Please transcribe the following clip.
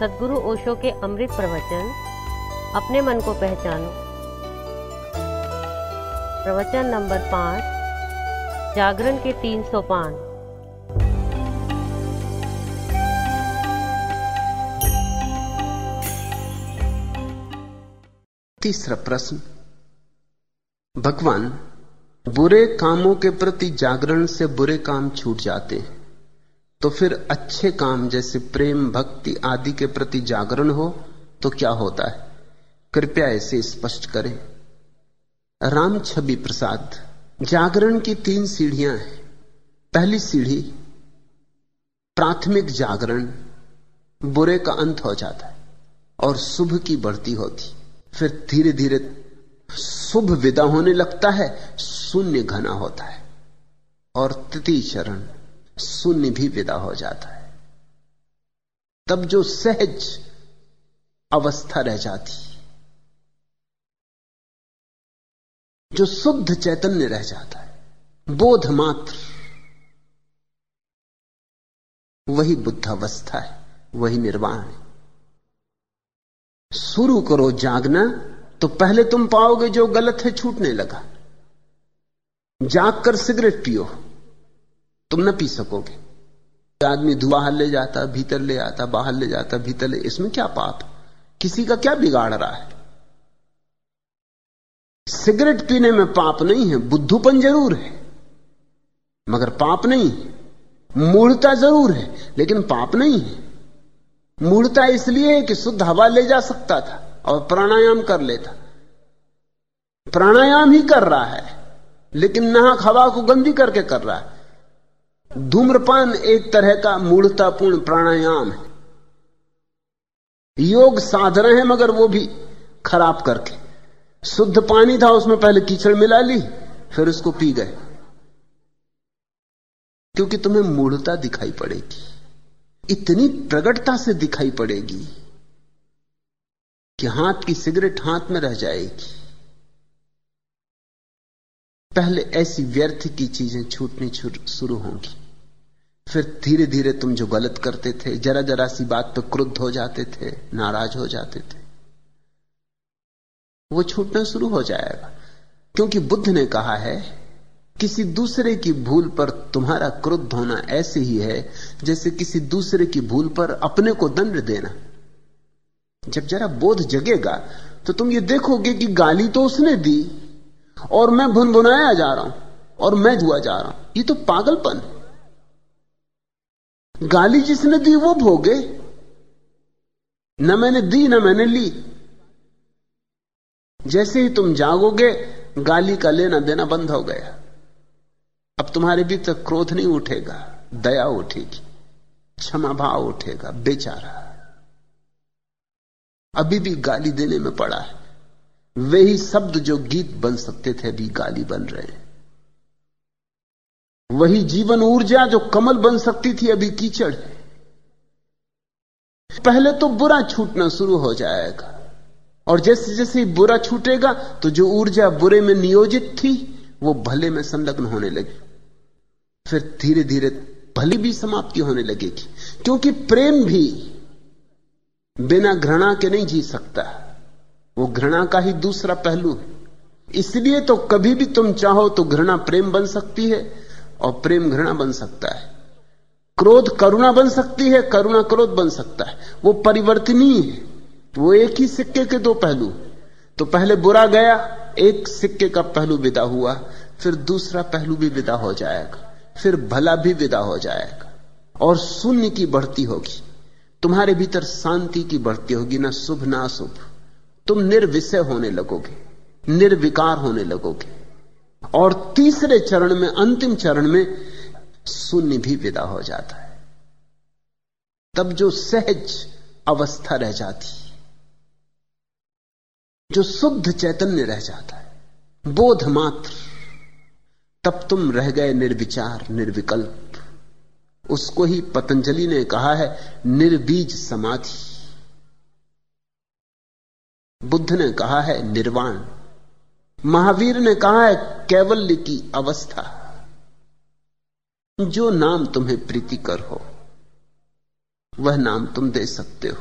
सदगुरु ओशो के अमृत प्रवचन, अपने मन को पहचानो। प्रवचन नंबर पाँच, जागरण के तीन सौ पाँच तीसरा प्रश्न। भगवान बुरे कामों के प्रति जागरण से बुरे काम छूट जाते हैं। तो फिर अच्छे काम जैसे प्रेम, भक्ति आदि के प्रति जागरण हो तो क्या होता है? कृपया इसे स्पष्ट करें। राम छवि प्रसाद, जागरण की तीन सीढ़ियाँ हैं। पहली सीढ़ी, प्राथमिक जागरण, बुरे का अंत हो जाता है और शुभ की बढ़ती होती। फिर धीरे धीरे शुभ विदा होने लगता है, शून्य घना होता है। और तृतीय चरण शून्य भी विदा हो जाता है। तब जो सहज अवस्था रह जाती जो शुद्ध चैतन्य रह जाता है, बोध मात्र, वही बुद्धावस्था है, वही निर्वाण है। शुरू करो जागना तो पहले तुम पाओगे जो गलत है, छूटने लगा। जाग कर सिगरेट पियो। तुम न पी सकोगे। आदमी बाहर ले जाता, भीतर ले आता, बाहर ले जाता, भीतर ले, इसमें क्या पाप? किसी का क्या बिगाड़ रहा है? सिगरेट पीने में पाप नहीं है, बुद्धूपन ज़रूर है, मगर पाप नहीं है। मूढ़ता ज़रूर है, लेकिन पाप नहीं है। मूढ़ता इसलिए है कि शुद्ध हवा ले जा सकता था और प्राणायाम कर लेता। प्राणायाम ही कर रहा है, लेकिन नाहक हवा को गंदी करके कर रहा है। धूम्रपान एक तरह का मूढ़तापूर्ण प्राणायाम है। योग साध रहे हैं, मगर वो भी खराब करके। शुद्ध पानी था, उसमें पहले कीचड़ मिला ली, फिर उसको पी गए। क्योंकि तुम्हें मूढ़ता दिखाई पड़ेगी। इतनी प्रगटता से दिखाई पड़ेगी कि हाथ की सिगरेट हाथ में रह जाएगी। पहले ऐसी व्यर्थ की चीज़ें छूटनी शुरू होंगी। फिर धीरे धीरे तुम जो गलत करते थे जरा जरा सी बात पर क्रुद्ध हो जाते थे, नाराज़ हो जाते थे। वो छूटना शुरू हो जाएगा, क्योंकि बुद्ध ने कहा है, किसी दूसरे की भूल पर तुम्हारा क्रुद्ध होना ऐसे ही है, जैसे किसी दूसरे की भूल पर अपने को दंड देना। जब जरा बोध जगेगा तो तुम ये देखोगे कि गाली तो उसने दी, और मैं भुन भुनाया जा रहा हूँ, और मैं जुआ जा रहा हूँ। ये तो पागलपन। गाली जिसने दी वो भोगे। न मैंने दी, न मैंने ली। जैसे ही तुम जागोगे, गाली का लेना देना बंद हो गया। अब तुम्हारे भीतर क्रोध नहीं उठेगा, दया उठेगी, क्षमा भाव उठेगा, बेचारा। अभी भी गाली देने में पड़ा है। वे ही शब्द जो गीत बन सकते थे, अभी गाली बन रहे हैं। वही जीवन ऊर्जा जो कमल बन सकती थी अभी कीचड़। है पहले तो बुरा छूटना शुरू हो जाएगा। और जैसे जैसे बुरा छूटेगा तो जो ऊर्जा बुरे में नियोजित थी, वो भले में संलग्न होने लगी। फिर धीरे धीरे भली भी समाप्ति होने लगेगी। क्योंकि प्रेम भी बिना घृणा के नहीं जी सकता। वो घृणा का ही दूसरा पहलू है। इसलिए तो कभी भी तुम चाहो तो घृणा प्रेम बन सकती है। और प्रेम घृणा बन सकता है। क्रोध करुणा बन सकती है, करुणा क्रोध बन सकता है। वो परिवर्तनीय है। वो एक ही सिक्के के दो पहलू। तो पहले बुरा गया, एक सिक्के का पहलू विदा हुआ, फिर दूसरा पहलू भी विदा हो जाएगा, फिर भला भी विदा हो जाएगा। और शून्य की बढ़ती होगी। तुम्हारे भीतर शांति की बढ़ती होगी, ना शुभ, ना अशुभ। तुम निर्विषय होने लगोगे, निर्विकार होने लगोगे। और तीसरे चरण में, अंतिम चरण में शून्य भी विदा हो जाता है। तब जो सहज अवस्था रह जाती, जो शुद्ध चैतन्य रह जाता है, बोध मात्र, तब तुम रह गए निर्विचार, निर्विकल्प। उसको ही पतंजलि ने कहा है, निर्बीज समाधि। बुद्ध ने कहा है, निर्वाण। महावीर ने कहा है, कैवल्य की अवस्था। जो नाम तुम्हें प्रीतिकर हो, वह नाम तुम दे सकते हो।